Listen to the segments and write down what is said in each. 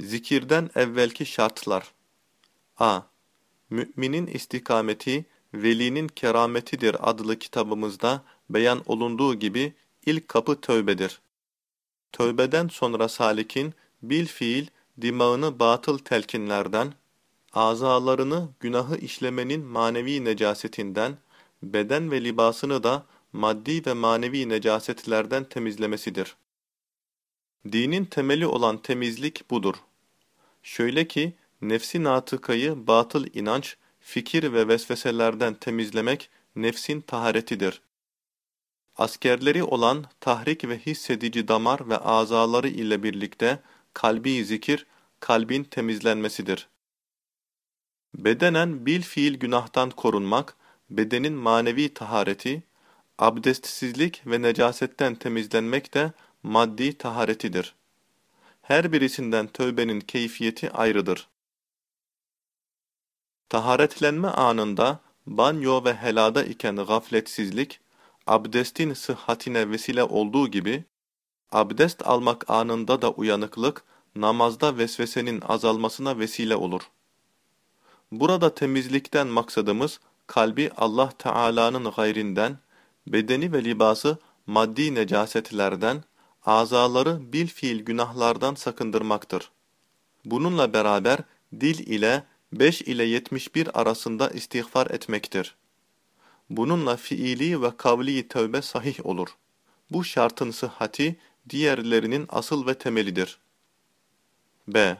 Zikirden evvelki şartlar a. Müminin istikameti, velinin kerametidir adlı kitabımızda beyan olunduğu gibi ilk kapı tövbedir. Tövbeden sonra salikin bil fiil dimağını batıl telkinlerden, azalarını günahı işlemenin manevi necasetinden, beden ve libasını da maddi ve manevi necasetlerden temizlemesidir. Dinin temeli olan temizlik budur. Şöyle ki, nefsi natıkayı batıl inanç, fikir ve vesveselerden temizlemek nefsin taharetidir. Askerleri olan tahrik ve hissedici damar ve azaları ile birlikte kalbi zikir, kalbin temizlenmesidir. Bedenen bil fiil günahtan korunmak, bedenin manevi tahareti, abdestsizlik ve necasetten temizlenmek de maddi taharetidir. Her birisinden tövbenin keyfiyeti ayrıdır. Taharetlenme anında, banyo ve helada iken gafletsizlik, abdestin sıhhatine vesile olduğu gibi, abdest almak anında da uyanıklık, namazda vesvesenin azalmasına vesile olur. Burada temizlikten maksadımız, kalbi Allah Teala'nın gayrinden, bedeni ve libası maddi necasetlerden, azaları bil fiil günahlardan sakındırmaktır. Bununla beraber dil ile 5 ile 71 arasında istiğfar etmektir. Bununla fiili ve kavli tövbe sahih olur. Bu şartın sıhhati diğerlerinin asıl ve temelidir. B.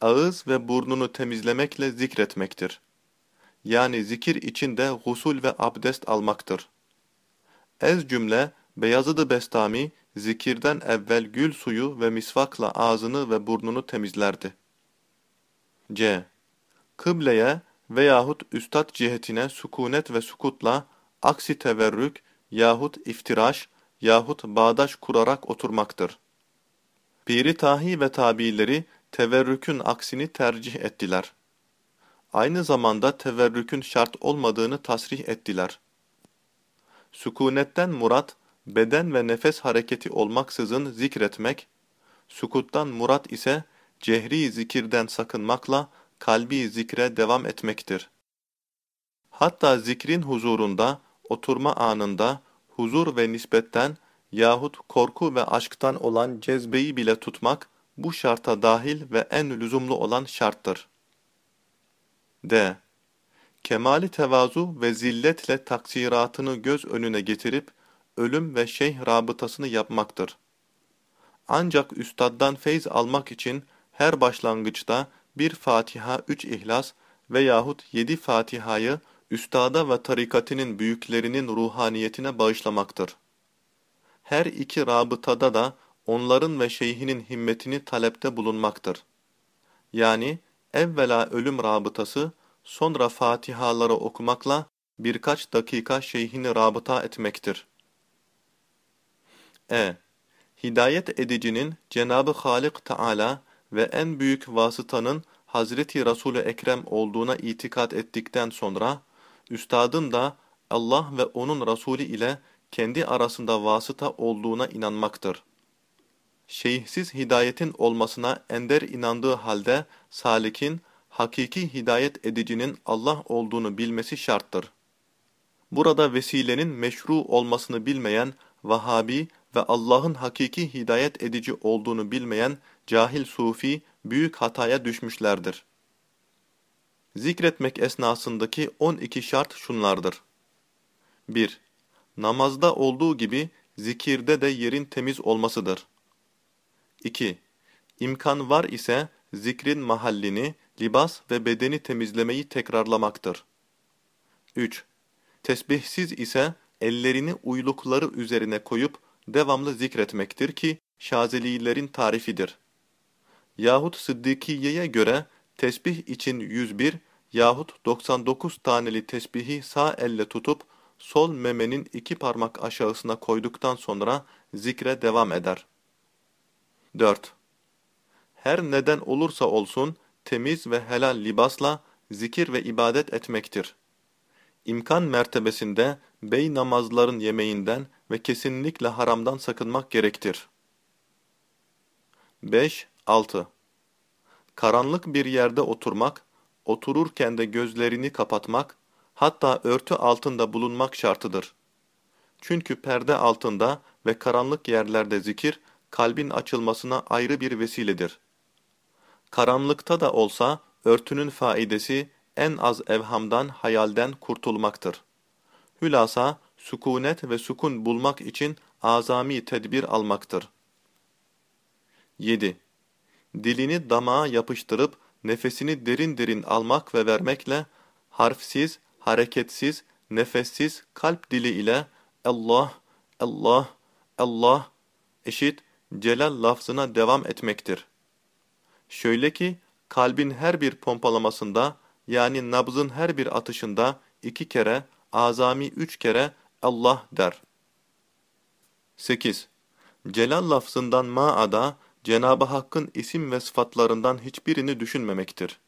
Ağız ve burnunu temizlemekle zikretmektir. Yani zikir içinde gusul ve abdest almaktır. Ez cümle Beyazıdı Bestami zikirden evvel gül suyu ve misvakla ağzını ve burnunu temizlerdi. C. Kıbleye veyahut üstad cihetine sükunet ve sukutla aksi teverrük yahut iftiraş yahut bağdaş kurarak oturmaktır. Piri Tahi ve tabiileri teverrükün aksini tercih ettiler. Aynı zamanda teverrükün şart olmadığını tasrih ettiler. Sükunetten murat, beden ve nefes hareketi olmaksızın zikretmek, sukuttan murat ise cehri zikirden sakınmakla kalbi zikre devam etmektir. Hatta zikrin huzurunda, oturma anında, huzur ve nispetten yahut korku ve aşktan olan cezbeyi bile tutmak, bu şarta dahil ve en lüzumlu olan şarttır. D. Kemali tevazu ve zilletle taksiratını göz önüne getirip, ölüm ve şeyh rabıtasını yapmaktır. Ancak üstaddan feyz almak için her başlangıçta bir Fatiha, üç İhlas veyahut yedi Fatiha'yı üstada ve tarikatinin büyüklerinin ruhaniyetine bağışlamaktır. Her iki rabıtada da onların ve şeyhinin himmetini talepte bulunmaktır. Yani evvela ölüm rabıtası, sonra Fatihaları okumakla birkaç dakika şeyhini rabıta etmektir. E. Hidayet edicinin Cenabı Halik Teala ve en büyük vasıtanın Hazreti Resul-i Ekrem olduğuna itikat ettikten sonra, üstadın da Allah ve onun Resulü ile kendi arasında vasıta olduğuna inanmaktır. Şeyhsiz hidayetin olmasına ender inandığı halde salikin, hakiki hidayet edicinin Allah olduğunu bilmesi şarttır. Burada vesilenin meşru olmasını bilmeyen Vahabi ve Allah'ın hakiki hidayet edici olduğunu bilmeyen cahil sufi büyük hataya düşmüşlerdir. Zikretmek esnasındaki 12 şart şunlardır. 1. Namazda olduğu gibi zikirde de yerin temiz olmasıdır. 2. İmkan var ise zikrin mahallini, libas ve bedeni temizlemeyi tekrarlamaktır. 3. Tesbihsiz ise ellerini uylukları üzerine koyup devamlı zikretmektir ki Şazelilerin tarifidir. Yahut Sıddıkiye'ye göre tesbih için 101 yahut 99 taneli tesbihi sağ elle tutup sol memenin iki parmak aşağısına koyduktan sonra zikre devam eder. 4. Her neden olursa olsun temiz ve helal libasla zikir ve ibadet etmektir. İmkan mertebesinde bey namazların yemeğinden ve kesinlikle haramdan sakınmak gerektir. 5. 6. Karanlık bir yerde oturmak, otururken de gözlerini kapatmak, hatta örtü altında bulunmak şartıdır. Çünkü perde altında ve karanlık yerlerde zikir, kalbin açılmasına ayrı bir vesiledir. Karanlıkta da olsa örtünün faidesi en az evhamdan, hayalden kurtulmaktır. Hülasa, sükunet ve sukun bulmak için azami tedbir almaktır. 7. Dilini damağa yapıştırıp nefesini derin derin almak ve vermekle harfsiz, hareketsiz, nefessiz kalp dili ile Allah, Allah, Allah eşit celal lafzına devam etmektir. Şöyle ki kalbin her bir pompalamasında yani nabzın her bir atışında iki kere, azami üç kere Allah der. 8. Celal lafzından ma'ada Cenab-ı Hakk'ın isim ve sıfatlarından hiçbirini düşünmemektir.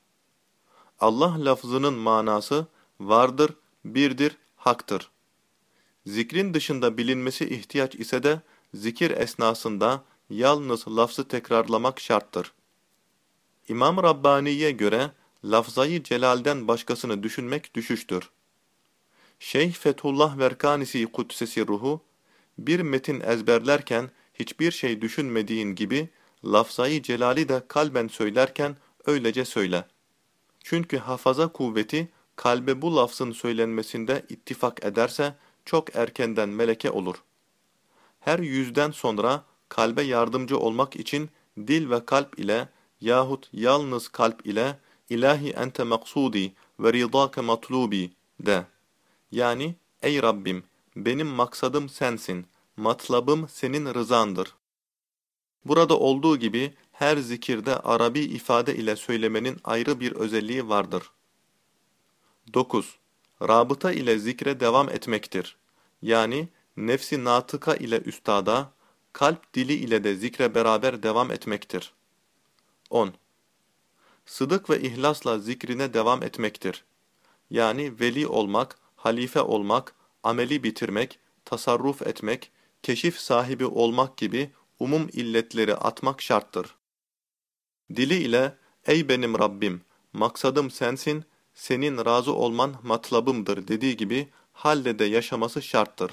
Allah lafzının manası vardır, birdir, haktır. Zikrin dışında bilinmesi ihtiyaç ise de zikir esnasında yalnız lafzı tekrarlamak şarttır. İmam Rabbani'ye göre lafzayı celalden başkasını düşünmek düşüştür. Şeyh Fethullah Verkanisi Kudsesi Ruhu, bir metin ezberlerken hiçbir şey düşünmediğin gibi, lafzayı celali de kalben söylerken öylece söyle. Çünkü hafaza kuvveti, kalbe bu lafzın söylenmesinde ittifak ederse, çok erkenden meleke olur. Her yüzden sonra, kalbe yardımcı olmak için, dil ve kalp ile, yahut yalnız kalp ile, İlahi ente maksudi ve ridake matlubi de. Yani ey Rabbim benim maksadım sensin, matlabım senin rızandır. Burada olduğu gibi her zikirde Arabi ifade ile söylemenin ayrı bir özelliği vardır. 9. Rabıta ile zikre devam etmektir. Yani nefsi natıka ile üstada, kalp dili ile de zikre beraber devam etmektir. 10. Sıdık ve ihlasla zikrine devam etmektir. Yani veli olmak, halife olmak, ameli bitirmek, tasarruf etmek, keşif sahibi olmak gibi umum illetleri atmak şarttır. Dili ile, ey benim Rabbim, maksadım sensin, senin razı olman matlabımdır dediği gibi halle de yaşaması şarttır.